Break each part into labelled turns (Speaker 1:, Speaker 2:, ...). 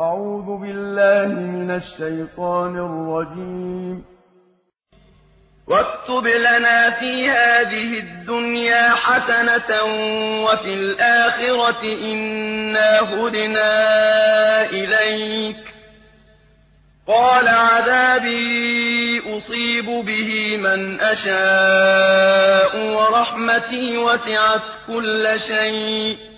Speaker 1: أعوذ بالله من الشيطان الرجيم.
Speaker 2: واكتب لنا في هذه الدنيا حسنة وفي الآخرة إنا هدنا إليك. قال عذابي أصيب به من أشاء ورحمتي وسعت كل شيء.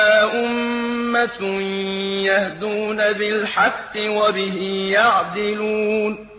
Speaker 2: يهدون بالحق وبه يعدلون